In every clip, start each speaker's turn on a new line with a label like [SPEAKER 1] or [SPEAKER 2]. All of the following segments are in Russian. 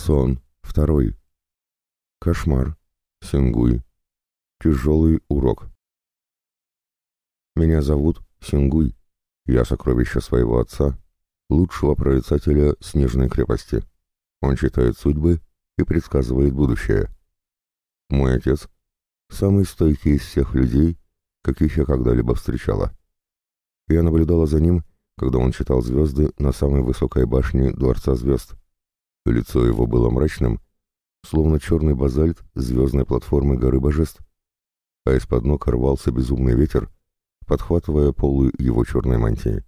[SPEAKER 1] Сон. Второй. Кошмар. Сингуй. Тяжелый урок. Меня зовут Сингуй. Я сокровище своего отца, лучшего прорицателя Снежной крепости. Он читает судьбы и предсказывает будущее. Мой отец — самый стойкий из всех людей, каких я когда-либо встречала. Я наблюдала за ним, когда он читал звезды на самой высокой башне Дворца звезд. Лицо его было мрачным, словно черный базальт звездной платформы горы божеств, а из-под ног рвался безумный ветер, подхватывая полы его черной мантии.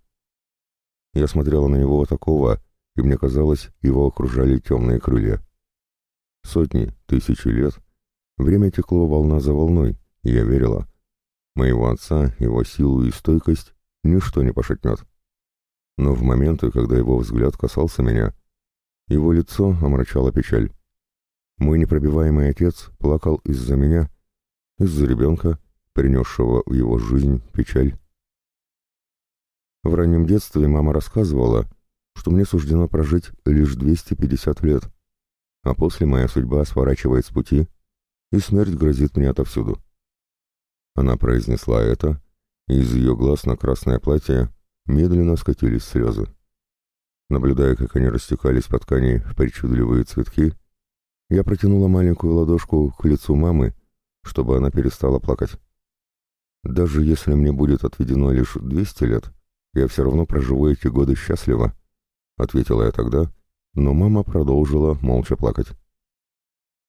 [SPEAKER 1] Я смотрела на него такого, и мне казалось, его окружали темные крылья. Сотни, тысячи лет время текло волна за волной, и я верила. Моего отца, его силу и стойкость ничто не пошатнет. Но в моменты, когда его взгляд касался меня, его лицо омрачало печаль. Мой непробиваемый отец плакал из-за меня, из-за ребенка, принесшего в его жизнь печаль. В раннем детстве мама рассказывала, что мне суждено прожить лишь 250 лет, а после моя судьба сворачивает с пути, и смерть грозит мне отовсюду. Она произнесла это, и из ее глаз на красное платье медленно скатились слезы. Наблюдая, как они растекались по ткани в причудливые цветки, я протянула маленькую ладошку к лицу мамы, чтобы она перестала плакать. Даже если мне будет отведено лишь 200 лет, я все равно проживу эти годы счастливо, — ответила я тогда, но мама продолжила молча плакать.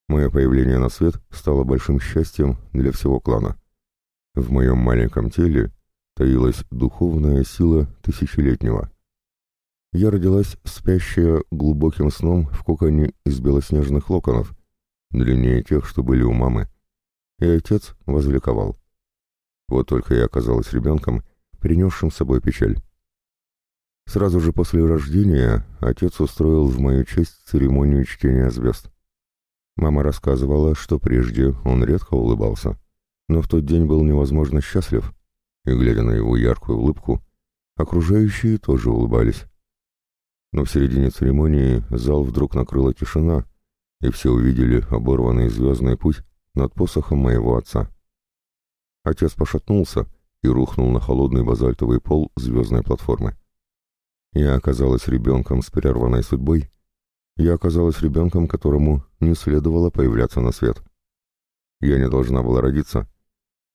[SPEAKER 1] Мое появление на свет стало большим счастьем для всего клана. В моем маленьком теле таилась духовная сила тысячелетнего. Я родилась спящая глубоким сном в коконе из белоснежных локонов, длиннее тех, что были у мамы, и отец возликовал. Вот только я оказалась ребенком, принесшим с собой печаль. Сразу же после рождения отец устроил в мою честь церемонию чтения звезд. Мама рассказывала, что прежде он редко улыбался, но в тот день был невозможно счастлив, и, глядя на его яркую улыбку, окружающие тоже улыбались. Но в середине церемонии зал вдруг накрыла тишина, и все увидели оборванный звездный путь над посохом моего отца. Отец пошатнулся и рухнул на холодный базальтовый пол звездной платформы. Я оказалась ребенком с прерванной судьбой. Я оказалась ребенком, которому не следовало появляться на свет. Я не должна была родиться.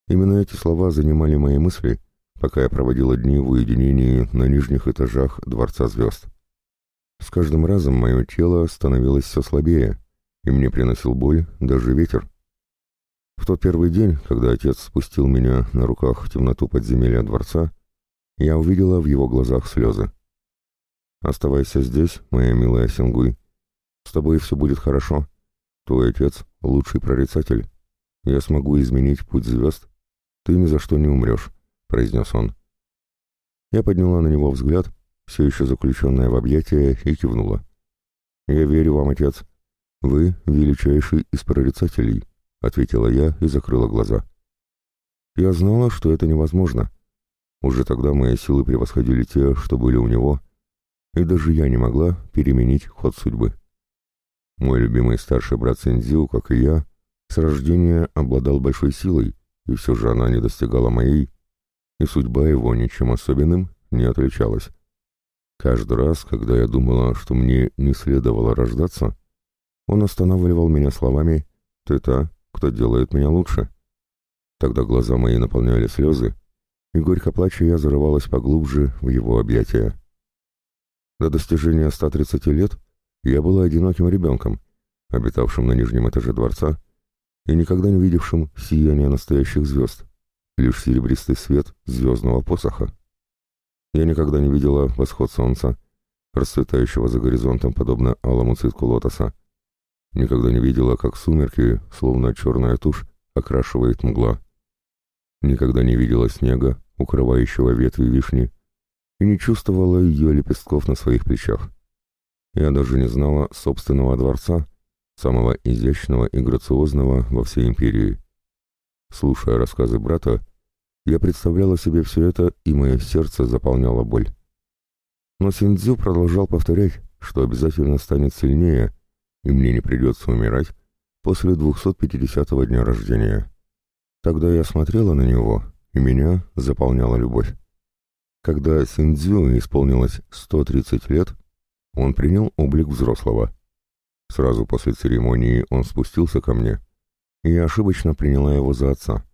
[SPEAKER 1] Именно эти слова занимали мои мысли, пока я проводила дни в уединении на нижних этажах Дворца звезд. С каждым разом мое тело становилось все слабее, и мне приносил боль даже ветер. В тот первый день, когда отец спустил меня на руках в темноту подземелья дворца, я увидела в его глазах слезы. Оставайся здесь, моя милая Сингуй. С тобой все будет хорошо. Твой отец — лучший прорицатель. Я смогу изменить путь звезд. Ты ни за что не умрешь», — произнес он. Я подняла на него взгляд, все еще заключенная в объятия, и кивнула. «Я верю вам, отец. Вы — величайший из прорицателей», — ответила я и закрыла глаза. Я знала, что это невозможно. Уже тогда мои силы превосходили те, что были у него, и даже я не могла переменить ход судьбы. Мой любимый старший брат Синдзю, как и я, с рождения обладал большой силой, и все же она не достигала моей, и судьба его ничем особенным не отличалась. Каждый раз, когда я думала, что мне не следовало рождаться, он останавливал меня словами «Ты та, кто делает меня лучше». Тогда глаза мои наполняли слезы, и горько плача я зарывалась поглубже в его объятия. До достижения 130 лет я была одиноким ребенком, обитавшим на нижнем этаже дворца и никогда не видевшим сияния настоящих звезд, лишь серебристый свет звездного посоха. Я никогда не видела восход солнца, расцветающего за горизонтом подобно алому цветку лотоса. Никогда не видела, как сумерки, словно черная тушь, окрашивает мгла. Никогда не видела снега, укрывающего ветви вишни, и не чувствовала ее лепестков на своих плечах. Я даже не знала собственного дворца, самого изящного и грациозного во всей империи. Слушая рассказы брата, я представляла себе все это, и мое сердце заполняло боль. Но Синдзю продолжал повторять, что обязательно станет сильнее, и мне не придется умирать после 250-го дня рождения. Тогда я смотрела на него, и меня заполняла любовь. Когда Синдзю исполнилось 130 лет, он принял облик взрослого. Сразу после церемонии он спустился ко мне, и я ошибочно приняла его за отца.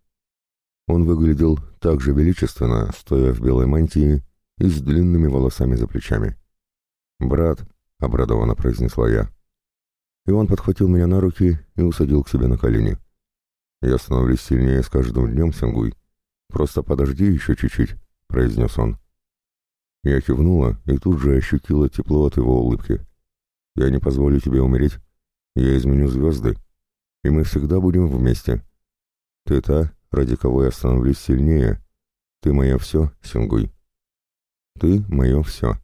[SPEAKER 1] Он выглядел так же величественно, стоя в белой мантии и с длинными волосами за плечами. «Брат», — обрадованно произнесла я. И он подхватил меня на руки и усадил к себе на колени. «Я становлюсь сильнее с каждым днем, Сангуй. Просто подожди еще чуть-чуть», — произнес он. Я кивнула и тут же ощутила тепло от его улыбки. «Я не позволю тебе умереть. Я изменю звезды, и мы всегда будем вместе. Ты та, ради кого я становлюсь сильнее. Ты мое все, Сингуй. Ты мое все».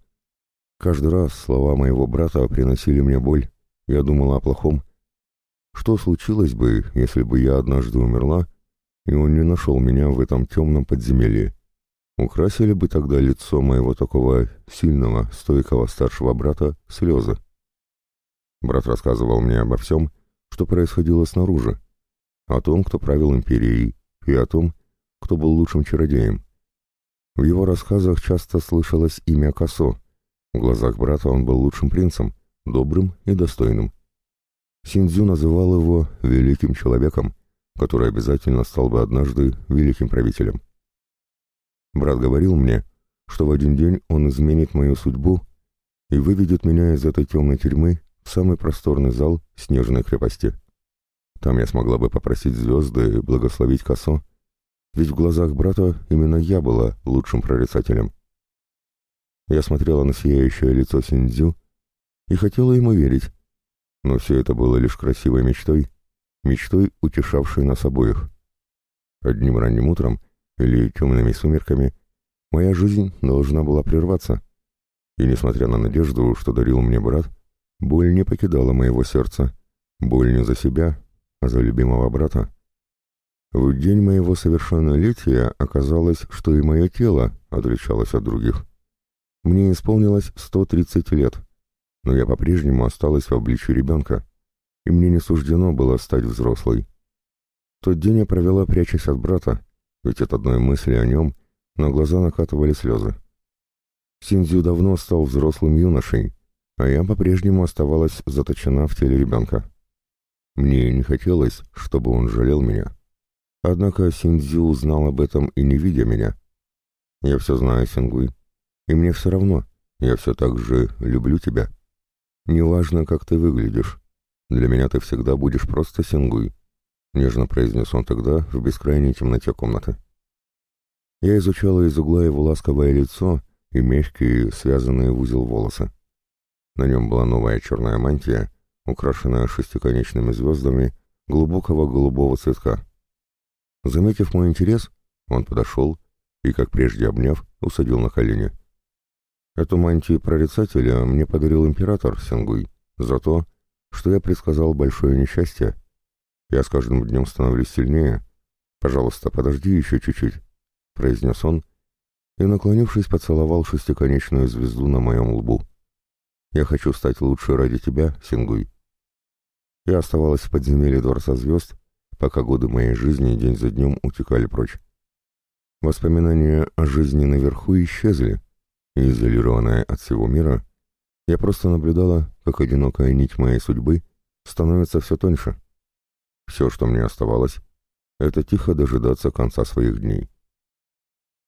[SPEAKER 1] Каждый раз слова моего брата приносили мне боль. Я думала о плохом. Что случилось бы, если бы я однажды умерла, и он не нашел меня в этом темном подземелье? Украсили бы тогда лицо моего такого сильного, стойкого старшего брата слезы. Брат рассказывал мне обо всем, что происходило снаружи, о том, кто правил империей, и о том, кто был лучшим чародеем. В его рассказах часто слышалось имя Косо. В глазах брата он был лучшим принцем, добрым и достойным. Синдзю называл его «великим человеком», который обязательно стал бы однажды великим правителем. Брат говорил мне, что в один день он изменит мою судьбу и выведет меня из этой темной тюрьмы в самый просторный зал снежной крепости. Там я смогла бы попросить звезды благословить косо, ведь в глазах брата именно я была лучшим прорицателем. Я смотрела на сияющее лицо Синдзю и хотела ему верить, но все это было лишь красивой мечтой, мечтой, утешавшей нас обоих. Одним ранним утром или темными сумерками, моя жизнь должна была прерваться. И несмотря на надежду, что дарил мне брат, боль не покидала моего сердца. Боль не за себя, за любимого брата. В день моего совершеннолетия оказалось, что и мое тело отличалось от других. Мне исполнилось 130 лет, но я по-прежнему осталась в обличье ребенка, и мне не суждено было стать взрослой. Тот день я провела, прячась от брата, ведь от одной мысли о нем на глаза накатывали слезы. Синдзю давно стал взрослым юношей, а я по-прежнему оставалась заточена в теле ребенка. Мне не хотелось, чтобы он жалел меня. Однако Синдзю узнал об этом и не видя меня. Я все знаю, Сингуй, и мне все равно, я все так же люблю тебя. Неважно, как ты выглядишь, для меня ты всегда будешь просто Сингуй. — нежно произнес он тогда в бескрайней темноте комнаты. Я изучала из угла его ласковое лицо и мягкие, связанные в узел волосы. На нем была новая черная мантия, украшенная шестиконечными звездами глубокого голубого цветка. Заметив мой интерес, он подошел и, как прежде обняв, усадил на колени. Эту мантию прорицателя мне подарил император Сенгуй за то, что я предсказал большое несчастье я с каждым днем становлюсь сильнее. Пожалуйста, подожди еще чуть-чуть», — произнес он, и, наклонившись, поцеловал шестиконечную звезду на моем лбу. «Я хочу стать лучше ради тебя, Сингуй». Я оставалась в подземелье Дворца Звезд, пока годы моей жизни день за днем утекали прочь. Воспоминания о жизни наверху исчезли, и, изолированная от всего мира, я просто наблюдала, как одинокая нить моей судьбы становится все тоньше. Все, что мне оставалось, это тихо дожидаться конца своих дней.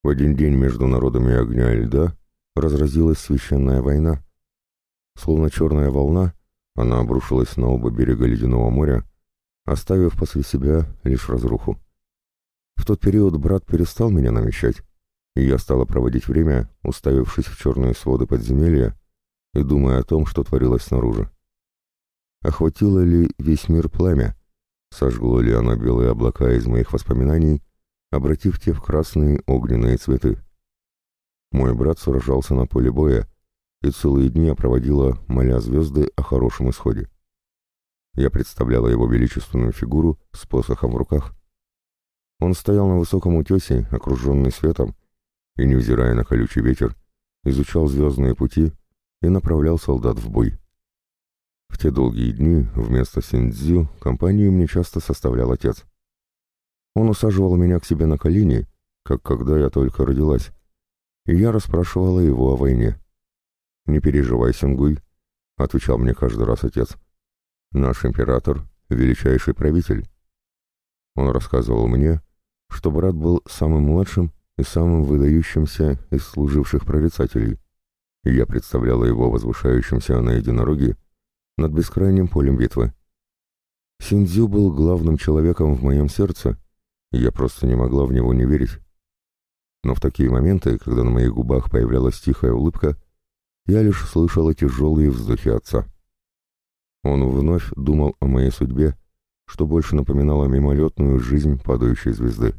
[SPEAKER 1] В один день между народами огня и льда разразилась священная война. Словно черная волна, она обрушилась на оба берега ледяного моря, оставив после себя лишь разруху. В тот период брат перестал меня навещать, и я стала проводить время, уставившись в черные своды подземелья и думая о том, что творилось снаружи. Охватило ли весь мир пламя, Сожгло ли оно белые облака из моих воспоминаний, обратив те в красные огненные цветы? Мой брат сражался на поле боя, и целые дни я проводила, моля звезды о хорошем исходе. Я представляла его величественную фигуру с посохом в руках. Он стоял на высоком утесе, окруженный светом, и, невзирая на колючий ветер, изучал звездные пути и направлял солдат в бой. В те долгие дни вместо Синдзю компанию мне часто составлял отец. Он усаживал меня к себе на колени, как когда я только родилась, и я расспрашивала его о войне. «Не переживай, Сингуй», — отвечал мне каждый раз отец. «Наш император — величайший правитель». Он рассказывал мне, что брат был самым младшим и самым выдающимся из служивших прорицателей, и я представляла его возвышающимся на единороге над бескрайним полем битвы. Синдзю был главным человеком в моем сердце, и я просто не могла в него не верить. Но в такие моменты, когда на моих губах появлялась тихая улыбка, я лишь слышала тяжелые вздохи отца. Он вновь думал о моей судьбе, что больше напоминало мимолетную жизнь падающей звезды.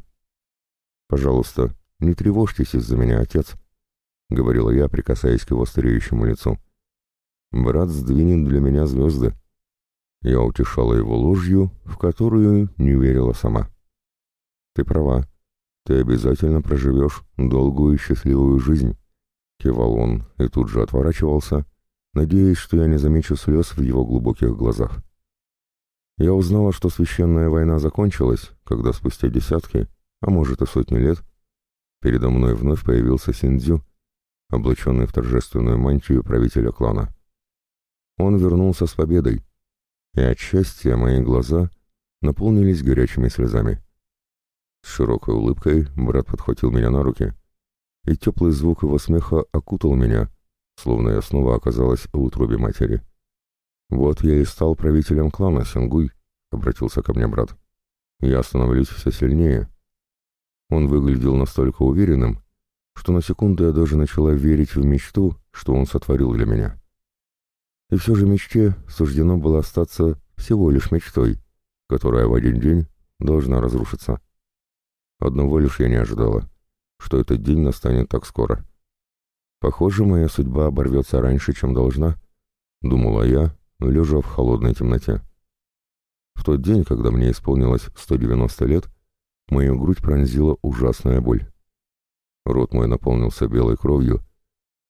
[SPEAKER 1] «Пожалуйста, не тревожьтесь из-за меня, отец», — говорила я, прикасаясь к его стареющему лицу. «Брат сдвинет для меня звезды». Я утешала его ложью, в которую не верила сама. «Ты права. Ты обязательно проживешь долгую и счастливую жизнь», — кивал он и тут же отворачивался, надеясь, что я не замечу слез в его глубоких глазах. Я узнала, что священная война закончилась, когда спустя десятки, а может и сотни лет, передо мной вновь появился Синдзю, облаченный в торжественную мантию правителя клана. Он вернулся с победой, и от счастья мои глаза наполнились горячими слезами. С широкой улыбкой брат подхватил меня на руки, и теплый звук его смеха окутал меня, словно я снова оказалась в утробе матери. «Вот я и стал правителем клана Сингуй», — обратился ко мне брат. «Я становлюсь все сильнее». Он выглядел настолько уверенным, что на секунду я даже начала верить в мечту, что он сотворил для меня. И все же мечте суждено было остаться всего лишь мечтой, которая в один день должна разрушиться. Одного лишь я не ожидала, что этот день настанет так скоро. Похоже, моя судьба оборвется раньше, чем должна, думала я, лежа в холодной темноте. В тот день, когда мне исполнилось 190 лет, мою грудь пронзила ужасная боль. Рот мой наполнился белой кровью,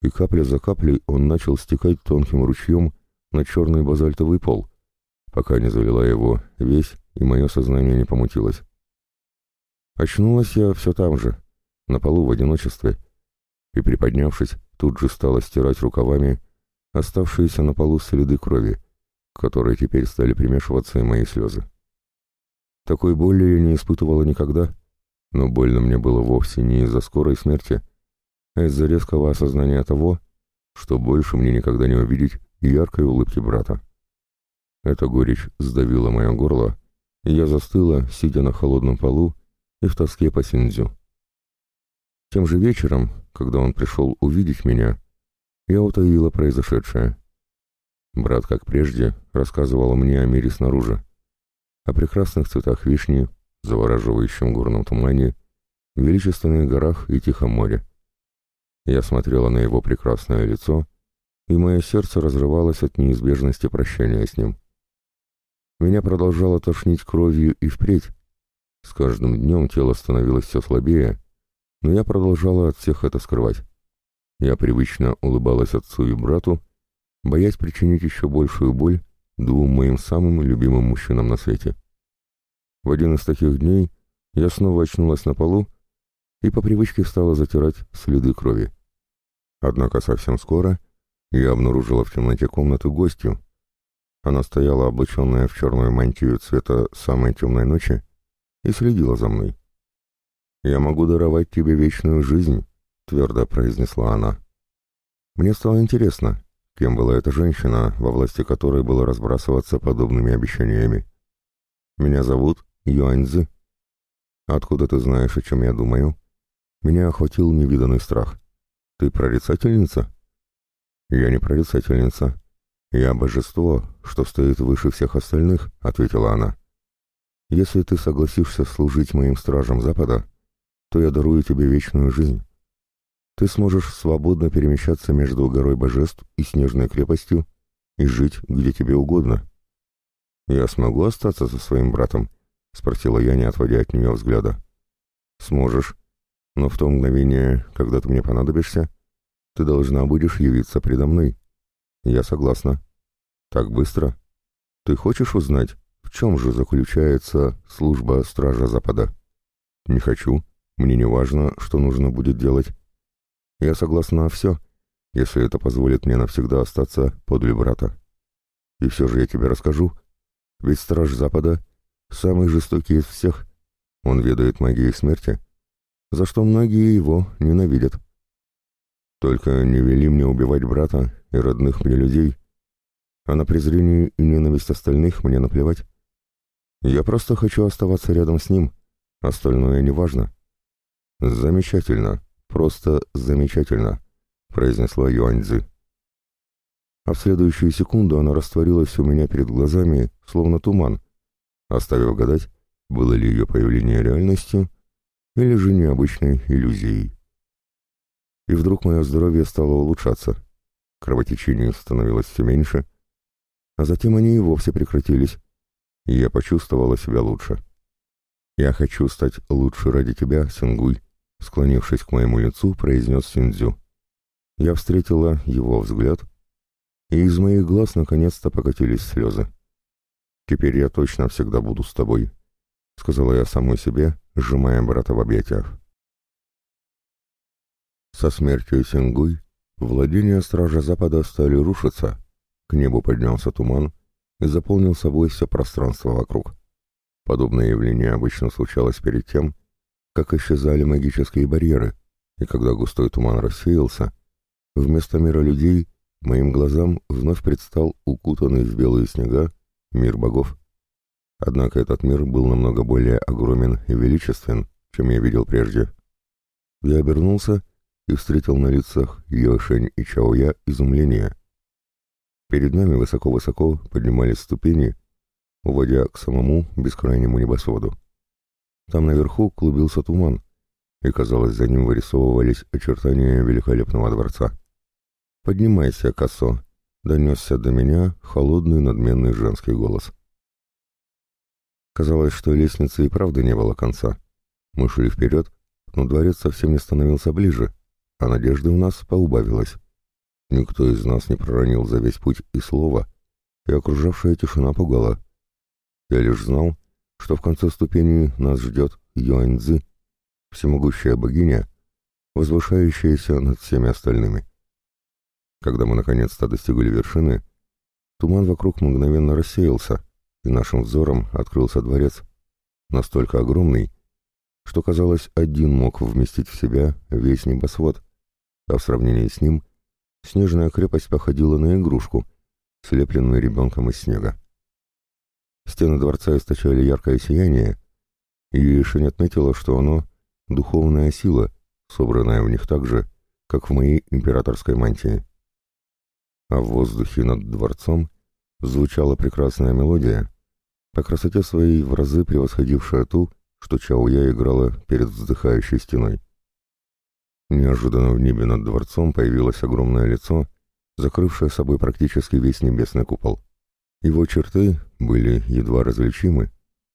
[SPEAKER 1] и капля за каплей он начал стекать тонким ручьем на черный базальтовый пол, пока не залила его весь, и мое сознание не помутилось. Очнулась я все там же, на полу в одиночестве, и, приподнявшись, тут же стала стирать рукавами оставшиеся на полу следы крови, которые теперь стали примешиваться и мои слезы. Такой боли я не испытывала никогда, но больно мне было вовсе не из-за скорой смерти, а из-за резкого осознания того, что больше мне никогда не увидеть яркой улыбки брата. Эта горечь сдавила мое горло, и я застыла, сидя на холодном полу и в тоске по Синдзю. Тем же вечером, когда он пришел увидеть меня, я утаила произошедшее. Брат, как прежде, рассказывал мне о мире снаружи, о прекрасных цветах вишни, завораживающем горном тумане, величественных горах и тихом море. Я смотрела на его прекрасное лицо, и мое сердце разрывалось от неизбежности прощания с ним. Меня продолжало тошнить кровью и впредь. С каждым днем тело становилось все слабее, но я продолжала от всех это скрывать. Я привычно улыбалась отцу и брату, боясь причинить еще большую боль двум моим самым любимым мужчинам на свете. В один из таких дней я снова очнулась на полу и по привычке стала затирать следы крови. Однако совсем скоро я обнаружила в темноте комнаты гостью. Она стояла облаченная в черную мантию цвета самой темной ночи и следила за мной. «Я могу даровать тебе вечную жизнь», — твердо произнесла она. Мне стало интересно, кем была эта женщина, во власти которой было разбрасываться подобными обещаниями. «Меня зовут Юаньзы. Откуда ты знаешь, о чем я думаю?» Меня охватил невиданный страх. «Ты прорицательница?» «Я не прорицательница. Я божество, что стоит выше всех остальных», — ответила она. «Если ты согласишься служить моим стражам Запада, то я дарую тебе вечную жизнь. Ты сможешь свободно перемещаться между горой божеств и снежной крепостью и жить где тебе угодно. Я смогу остаться со своим братом? Спросила я, не отводя от нее взгляда. Сможешь, но в то мгновение, когда ты мне понадобишься, ты должна будешь явиться предо мной. Я согласна. Так быстро? Ты хочешь узнать, в чем же заключается служба Стража Запада? Не хочу. Мне не важно, что нужно будет делать. Я согласна на все, если это позволит мне навсегда остаться подле брата. И все же я тебе расскажу. Ведь Страж Запада — самый жестокий из всех. Он ведает магией смерти, за что многие его ненавидят. Только не вели мне убивать брата и родных мне людей, а на презрение и ненависть остальных мне наплевать. Я просто хочу оставаться рядом с ним, остальное не важно. Замечательно, просто замечательно, произнесла Юаньцзы. А в следующую секунду она растворилась у меня перед глазами, словно туман, оставив гадать, было ли ее появление реальностью или же необычной иллюзией. И вдруг мое здоровье стало улучшаться. Кровотечение становилось все меньше, а затем они и вовсе прекратились, и я почувствовала себя лучше. «Я хочу стать лучше ради тебя, Сингуй», — склонившись к моему лицу, произнес Синдзю. Я встретила его взгляд, и из моих глаз наконец-то покатились слезы. «Теперь я точно всегда буду с тобой», — сказала я самой себе, сжимая брата в объятиях. Со смертью Сингуй владения Стража Запада стали рушиться, к небу поднялся туман и заполнил собой все пространство вокруг. Подобное явление обычно случалось перед тем, как исчезали магические барьеры, и когда густой туман рассеялся, вместо мира людей моим глазам вновь предстал укутанный в белые снега мир богов. Однако этот мир был намного более огромен и величествен, чем я видел прежде. Я обернулся и встретил на лицах Йошень и Чаоя изумление — Перед нами высоко-высоко поднимались ступени, уводя к самому бескрайнему небосводу. Там наверху клубился туман, и, казалось, за ним вырисовывались очертания великолепного дворца. «Поднимайся, косо!» — донесся до меня холодный надменный женский голос. Казалось, что лестницы и правда не было конца. Мы шли вперед, но дворец совсем не становился ближе, а надежды у нас поубавилось. Никто из нас не проронил за весь путь и слова, и окружавшая тишина пугала. Я лишь знал, что в конце ступени нас ждет Юаньцзы, всемогущая богиня, возвышающаяся над всеми остальными. Когда мы наконец-то достигли вершины, туман вокруг мгновенно рассеялся, и нашим взором открылся дворец, настолько огромный, что, казалось, один мог вместить в себя весь небосвод, а в сравнении с ним — снежная крепость походила на игрушку, слепленную ребенком из снега. Стены дворца источали яркое сияние, и Ешень отметила, что оно — духовная сила, собранная в них так же, как в моей императорской мантии. А в воздухе над дворцом звучала прекрасная мелодия, по красоте своей в разы превосходившая ту, что Чао-Я играла перед вздыхающей стеной. Неожиданно в небе над дворцом появилось огромное лицо, закрывшее собой практически весь небесный купол. Его черты были едва различимы,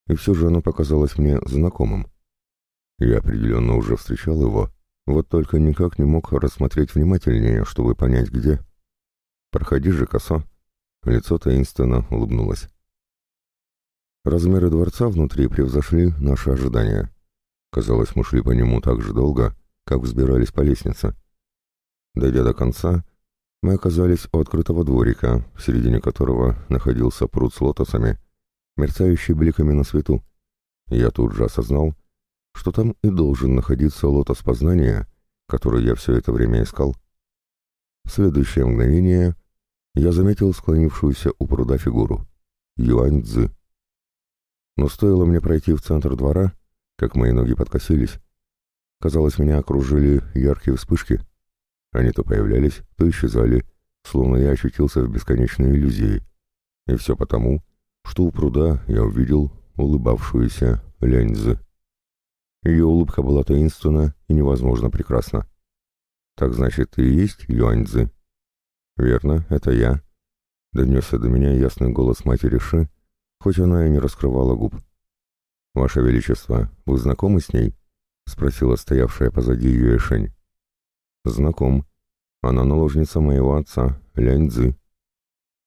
[SPEAKER 1] и все же оно показалось мне знакомым. Я определенно уже встречал его, вот только никак не мог рассмотреть внимательнее, чтобы понять, где. «Проходи же, косо!» Лицо таинственно улыбнулось. Размеры дворца внутри превзошли наши ожидания. Казалось, мы шли по нему так же долго, как взбирались по лестнице. Дойдя до конца, мы оказались у открытого дворика, в середине которого находился пруд с лотосами, мерцающий бликами на свету. Я тут же осознал, что там и должен находиться лотос познания, который я все это время искал. В следующее мгновение я заметил склонившуюся у пруда фигуру — Юань Цзы. Но стоило мне пройти в центр двора, как мои ноги подкосились, Казалось, меня окружили яркие вспышки. Они то появлялись, то исчезали, словно я очутился в бесконечной иллюзии. И все потому, что у пруда я увидел улыбавшуюся Ляньзы. Ее улыбка была таинственна и невозможно прекрасна. «Так значит, ты и есть Юаньцзы?» «Верно, это я», — донесся до меня ясный голос матери Ши, хоть она и не раскрывала губ. «Ваше Величество, вы знакомы с ней?» — спросила стоявшая позади Юэшень. «Знаком. Она наложница моего отца, Лянь Цзы».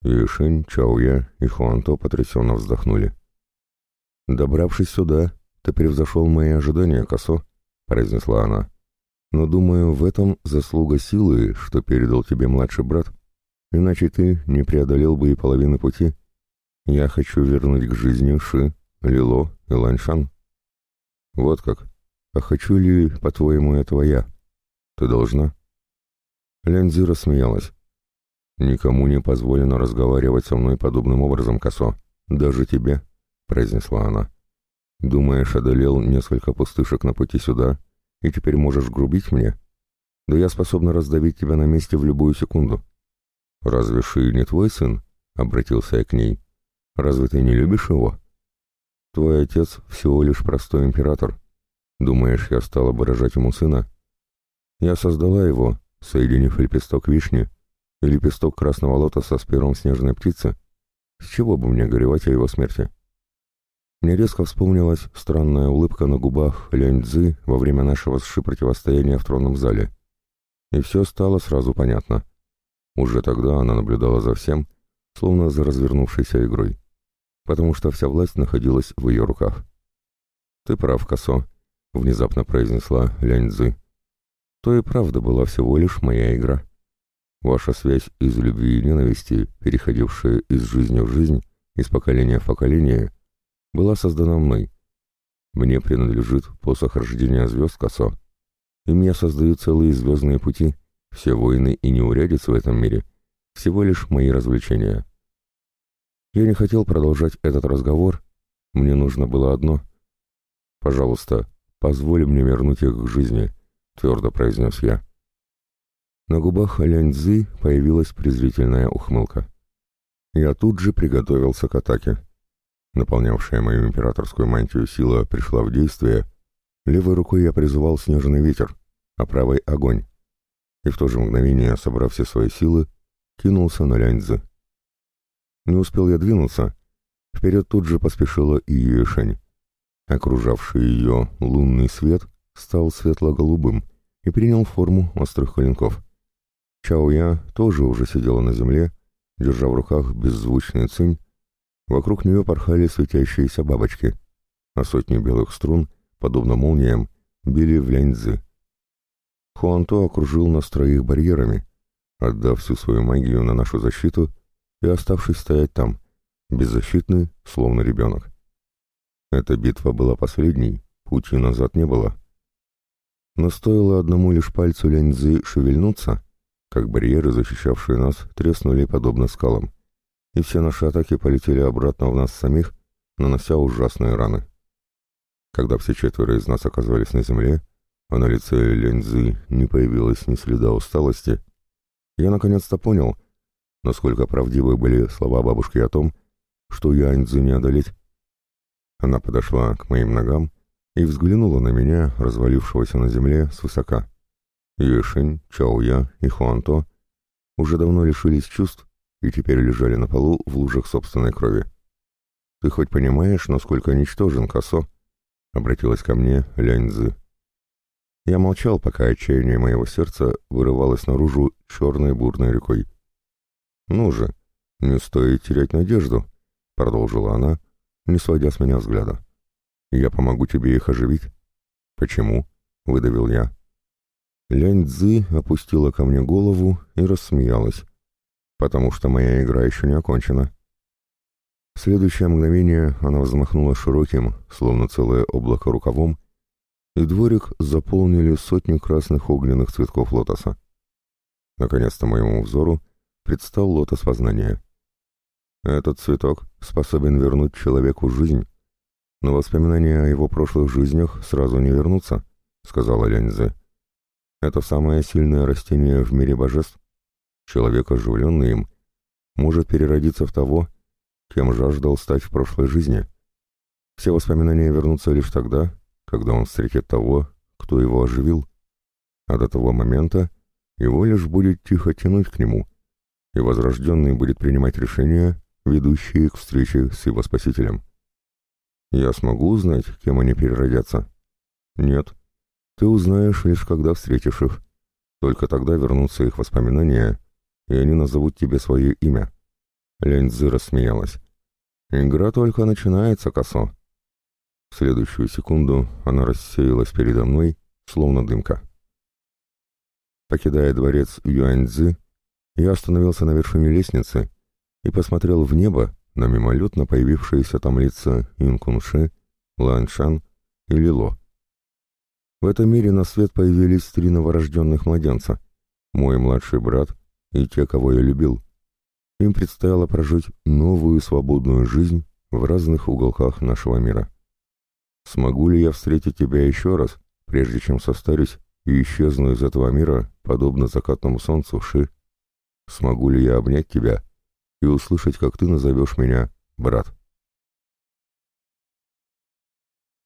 [SPEAKER 1] И Шень, Чаоя и Хуанто потрясенно вздохнули. «Добравшись сюда, ты превзошел мои ожидания, Косо», — произнесла она. «Но, думаю, в этом заслуга силы, что передал тебе младший брат. Иначе ты не преодолел бы и половины пути. Я хочу вернуть к жизни Ши, Лило и Ланьшан». «Вот как. А хочу ли, по-твоему, этого я? Ты должна?» Лянзи рассмеялась. «Никому не позволено разговаривать со мной подобным образом, Косо. Даже тебе», — произнесла она. «Думаешь, одолел несколько пустышек на пути сюда, и теперь можешь грубить мне? Да я способна раздавить тебя на месте в любую секунду». «Разве Ши не твой сын?» — обратился я к ней. «Разве ты не любишь его?» «Твой отец всего лишь простой император. Думаешь, я стала бы рожать ему сына?» «Я создала его, соединив лепесток вишни и лепесток красного лотоса с пером снежной птицы, с чего бы мне горевать о его смерти? Мне резко вспомнилась странная улыбка на губах Лянь Цзы во время нашего с Ши противостояния в тронном зале. И все стало сразу понятно. Уже тогда она наблюдала за всем, словно за развернувшейся игрой, потому что вся власть находилась в ее руках. «Ты прав, Косо», — внезапно произнесла Лянь Цзы то и правда была всего лишь моя игра. Ваша связь из любви и ненависти, переходившая из жизни в жизнь, из поколения в поколение, была создана мной. Мне принадлежит посох рождения звезд Косо. И меня создают целые звездные пути, все войны и неурядицы в этом мире, всего лишь мои развлечения. Я не хотел продолжать этот разговор, мне нужно было одно. Пожалуйста, позволь мне вернуть их к жизни —— твердо произнес я. На губах Лянь-Цзы появилась презрительная ухмылка. Я тут же приготовился к атаке. Наполнявшая мою императорскую мантию сила пришла в действие. Левой рукой я призывал снежный ветер, а правой — огонь. И в то же мгновение, собрав все свои силы, кинулся на Лянь-Цзы. Не успел я двинуться. Вперед тут же поспешила и Юэшень. Окружавший ее лунный свет стал светло-голубым и принял форму острых клинков. Чао-Я тоже уже сидела на земле, держа в руках беззвучный цинь. Вокруг нее порхали светящиеся бабочки, а сотни белых струн, подобно молниям, били в ляньцзы. Хуанто окружил нас троих барьерами, отдав всю свою магию на нашу защиту и оставшись стоять там, беззащитный, словно ребенок. Эта битва была последней, пути назад не было. Но стоило одному лишь пальцу Ляньзы шевельнуться, как барьеры, защищавшие нас, треснули подобно скалам, и все наши атаки полетели обратно в нас самих, нанося ужасные раны. Когда все четверо из нас оказались на земле, а на лице Ляньзы не появилось ни следа усталости, я наконец-то понял, насколько правдивы были слова бабушки о том, что Яньцзы не одолеть. Она подошла к моим ногам и взглянула на меня, развалившегося на земле, свысока. Юэшень, Чаоя и Хуанто уже давно лишились чувств и теперь лежали на полу в лужах собственной крови. «Ты хоть понимаешь, насколько ничтожен Косо?» — обратилась ко мне Ляньзы. Я молчал, пока отчаяние моего сердца вырывалось наружу черной бурной рекой. «Ну же, не стоит терять надежду», — продолжила она, не сводя с меня взгляда. Я помогу тебе их оживить. Почему? Выдавил я. Лянь Цзы опустила ко мне голову и рассмеялась. Потому что моя игра еще не окончена. В следующее мгновение она взмахнула широким, словно целое облако рукавом, и дворик заполнили сотни красных огненных цветков лотоса. Наконец-то моему взору предстал лотос познания. Этот цветок способен вернуть человеку жизнь, но воспоминания о его прошлых жизнях сразу не вернутся, — сказала Ляньзе. Это самое сильное растение в мире божеств. Человек, оживленный им, может переродиться в того, кем жаждал стать в прошлой жизни. Все воспоминания вернутся лишь тогда, когда он встретит того, кто его оживил. А до того момента его лишь будет тихо тянуть к нему, и возрожденный будет принимать решения, ведущие к встрече с его спасителем. Я смогу узнать, кем они переродятся? Нет. Ты узнаешь лишь когда встретишь их. Только тогда вернутся их воспоминания, и они назовут тебе свое имя. Ляньцзы рассмеялась. «Игра только начинается, косо». В следующую секунду она рассеялась передо мной, словно дымка. Покидая дворец Юаньцзы, я остановился на вершине лестницы и посмотрел в небо на мимолетно появившиеся там лица Инкунши, Ланшан и Лило. В этом мире на свет появились три новорожденных младенца, мой младший брат и те, кого я любил. Им предстояло прожить новую свободную жизнь в разных уголках нашего мира. Смогу ли я встретить тебя еще раз, прежде чем состарюсь и исчезну из этого мира, подобно закатному солнцу, Ши? Смогу ли я обнять тебя и услышать, как ты назовешь меня брат?»